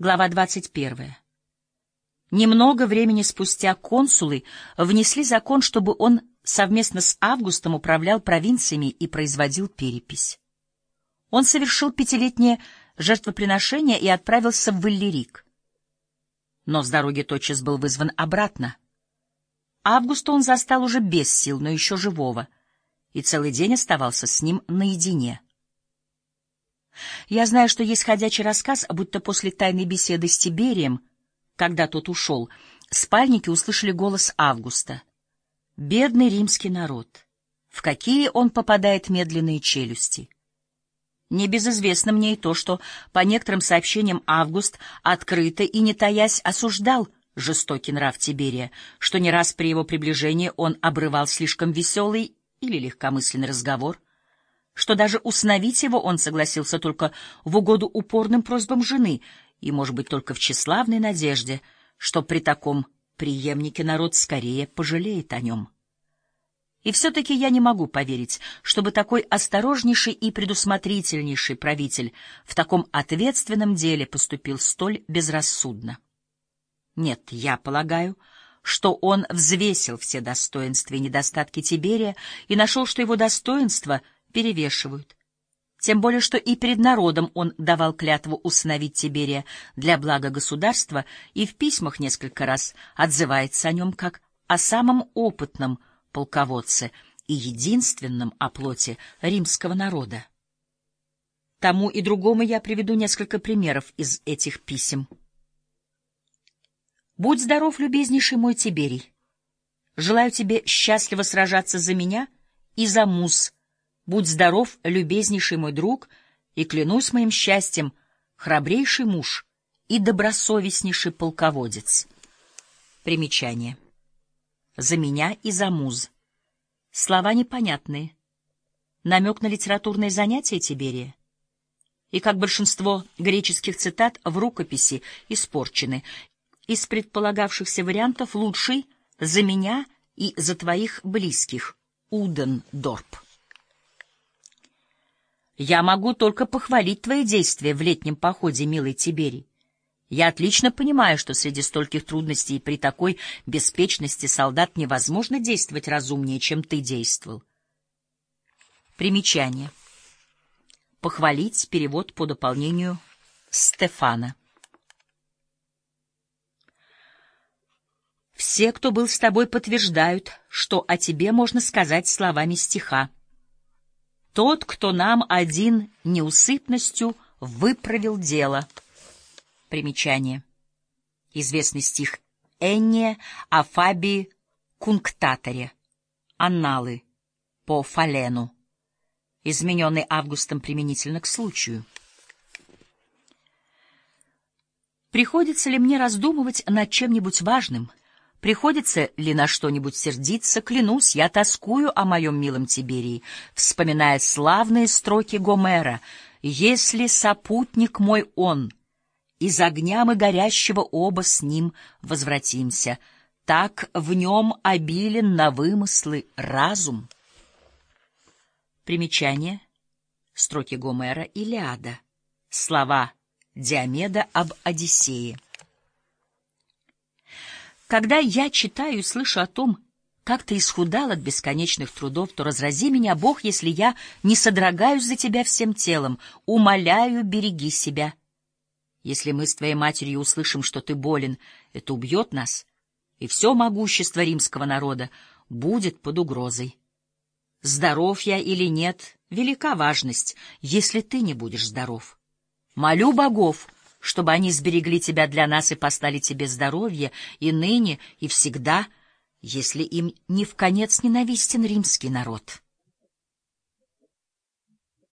Глава 21. Немного времени спустя консулы внесли закон, чтобы он совместно с Августом управлял провинциями и производил перепись. Он совершил пятилетнее жертвоприношение и отправился в Валлерик. Но с дороги тотчас был вызван обратно. Августа он застал уже без сил, но еще живого, и целый день оставался с ним наедине. Я знаю, что есть ходячий рассказ, будто после тайной беседы с Тиберием, когда тот ушел, спальники услышали голос Августа. «Бедный римский народ! В какие он попадает медленные челюсти!» Небезызвестно мне и то, что, по некоторым сообщениям, Август открыто и не таясь осуждал жестокий нрав Тиберия, что не раз при его приближении он обрывал слишком веселый или легкомысленный разговор — что даже усыновить его он согласился только в угоду упорным просьбам жены и, может быть, только в тщеславной надежде, что при таком преемнике народ скорее пожалеет о нем. И все-таки я не могу поверить, чтобы такой осторожнейший и предусмотрительнейший правитель в таком ответственном деле поступил столь безрассудно. Нет, я полагаю, что он взвесил все достоинства и недостатки Тиберия и нашел, что его достоинства — перевешивают. Тем более, что и перед народом он давал клятву усыновить Тиберия для блага государства и в письмах несколько раз отзывается о нем как о самом опытном полководце и единственном оплоте римского народа. Тому и другому я приведу несколько примеров из этих писем. «Будь здоров, любезнейший мой Тиберий! Желаю тебе счастливо сражаться за меня и за Муз, Будь здоров, любезнейший мой друг, и клянусь моим счастьем, храбрейший муж и добросовестнейший полководец. Примечание. За меня и за муз. Слова непонятные. Намек на литературное занятие Тиберия. И, как большинство греческих цитат, в рукописи испорчены. Из предполагавшихся вариантов лучший «за меня» и «за твоих близких» Удендорп. Я могу только похвалить твои действия в летнем походе, милый Тиберий. Я отлично понимаю, что среди стольких трудностей и при такой беспечности солдат невозможно действовать разумнее, чем ты действовал. Примечание. Похвалить перевод по дополнению Стефана. Все, кто был с тобой, подтверждают, что о тебе можно сказать словами стиха. Тот, кто нам один неусыпностью выправил дело. Примечание. Известный стих Энния о Фабии Кунктаторе. Анналы по Фалену. Измененный Августом применительно к случаю. Приходится ли мне раздумывать над чем-нибудь важным — Приходится ли на что-нибудь сердиться, клянусь, я тоскую о моем милом Тиберии, вспоминая славные строки Гомера «Если сопутник мой он, из огня мы горящего оба с ним возвратимся, так в нем обилен на вымыслы разум». Примечание. Строки Гомера «Илиада». Слова Диомеда об Одиссее. Когда я читаю и слышу о том, как ты исхудал от бесконечных трудов, то разрази меня, Бог, если я не содрогаюсь за тебя всем телом. Умоляю, береги себя. Если мы с твоей матерью услышим, что ты болен, это убьет нас, и все могущество римского народа будет под угрозой. Здоров я или нет, велика важность, если ты не будешь здоров. Молю богов — чтобы они сберегли тебя для нас и послали тебе здоровье и ныне, и всегда, если им не в конец ненавистен римский народ».